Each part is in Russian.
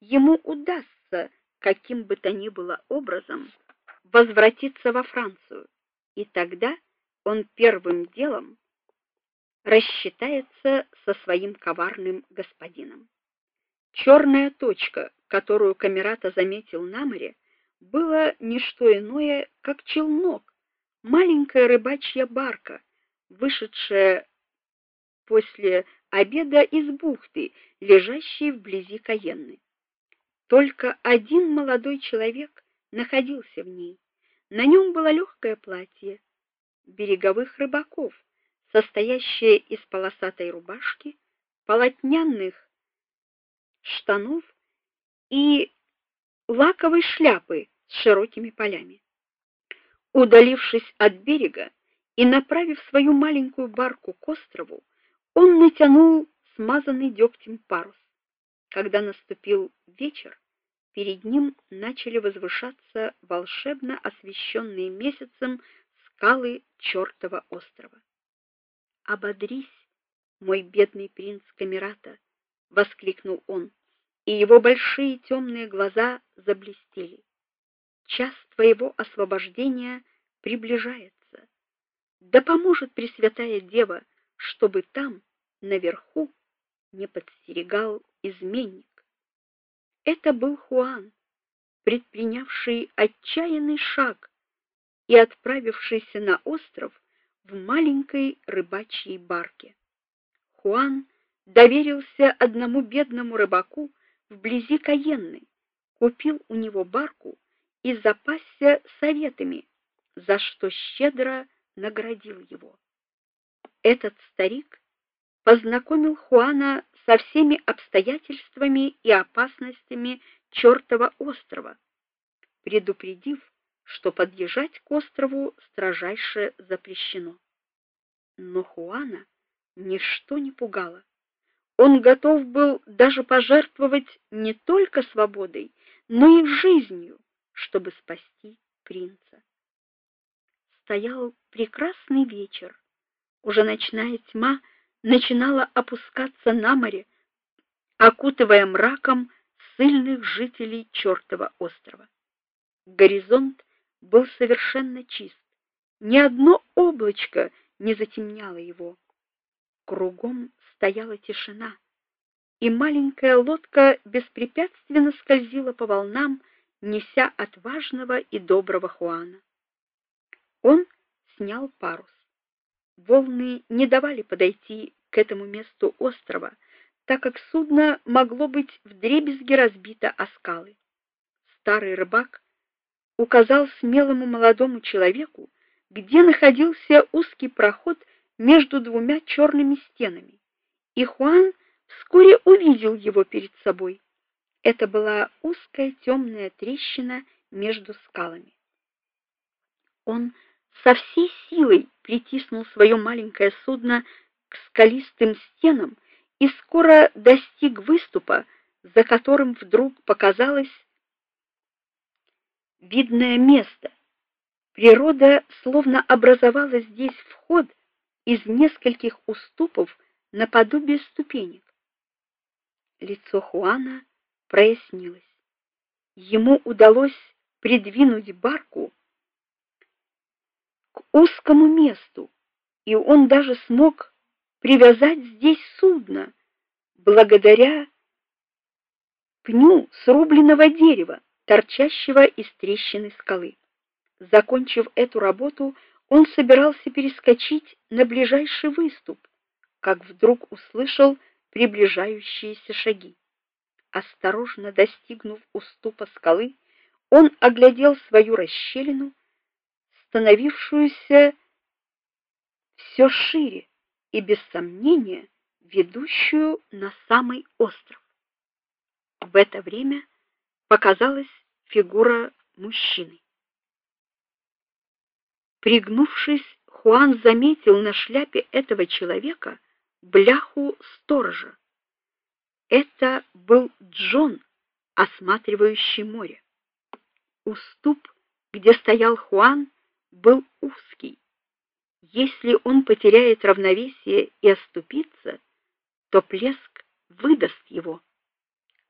ему удастся каким бы то ни было образом возвратиться во Францию, и тогда он первым делом рассчитается со своим коварным господином. Черная точка, которую Камерата заметил на море, было не что иное, как челнок, маленькая рыбачья барка, вышедшая после обеда из бухты, лежащей вблизи Каенны. Только один молодой человек находился в ней. На нем было легкое платье береговых рыбаков, состоящее из полосатой рубашки, полотняных штанов и лаковой шляпы с широкими полями. Удалившись от берега и направив свою маленькую барку к острову, он натянул смазанный дегтем парус. Когда наступил вечер, перед ним начали возвышаться волшебно освещенные месяцем скалы чертова острова. "Ободрись, мой бедный принц Камерата", воскликнул он, и его большие темные глаза заблестели. "Час твоего освобождения приближается. Да поможет Пресвятая Дева, чтобы там, наверху, не подстерегал изменник. Это был Хуан, предпринявший отчаянный шаг и отправившийся на остров в маленькой рыбачьей барке. Хуан доверился одному бедному рыбаку вблизи Каенны, купил у него барку и запасся советами, за что щедро наградил его. Этот старик познакомил Хуана со всеми обстоятельствами и опасностями чертова острова, предупредив, что подъезжать к острову строжайше запрещено. Но Хуана ничто не пугало. Он готов был даже пожертвовать не только свободой, но и жизнью, чтобы спасти принца. Стоял прекрасный вечер. Уже ночная тьма начинала опускаться на море, окутывая мраком сильных жителей чертова острова. Горизонт был совершенно чист. Ни одно облачко не затемняло его. Кругом стояла тишина, и маленькая лодка беспрепятственно скользила по волнам, неся отважного и доброго Хуана. Он снял парус волны не давали подойти к этому месту острова, так как судно могло быть вдребезги разбито о скалы. Старый рыбак указал смелому молодому человеку, где находился узкий проход между двумя черными стенами. И Хуан вскоре увидел его перед собой. Это была узкая темная трещина между скалами. Он со всей силой притиснул свое маленькое судно к скалистым стенам и скоро достиг выступа, за которым вдруг показалось видное место. Природа словно образовала здесь вход из нескольких уступов наподобие ступенек. Лицо Хуана прояснилось. Ему удалось придвинуть барку узкому месту, и он даже смог привязать здесь судно благодаря пню срубленного дерева, торчащего из трещины скалы. Закончив эту работу, он собирался перескочить на ближайший выступ, как вдруг услышал приближающиеся шаги. Осторожно достигнув уступа скалы, он оглядел свою расщелину становившуюся все шире и без сомнения ведущую на самый остров. В это время показалась фигура мужчины. Пригнувшись, Хуан заметил на шляпе этого человека бляху сторожа. Это был Джон, осматривающий море. Уступ, где стоял Хуан, был узкий. Если он потеряет равновесие и оступится, то плеск выдаст его.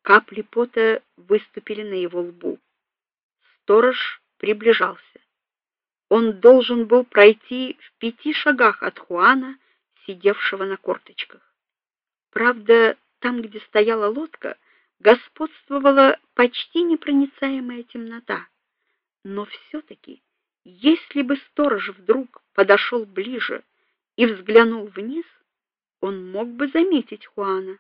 Капли пота выступили на его лбу. Сторож приближался. Он должен был пройти в пяти шагах от Хуана, сидевшего на корточках. Правда, там, где стояла лодка, господствовала почти непроницаемая темнота. Но все таки если бы сторож вдруг подошел ближе и взглянул вниз, он мог бы заметить Хуана.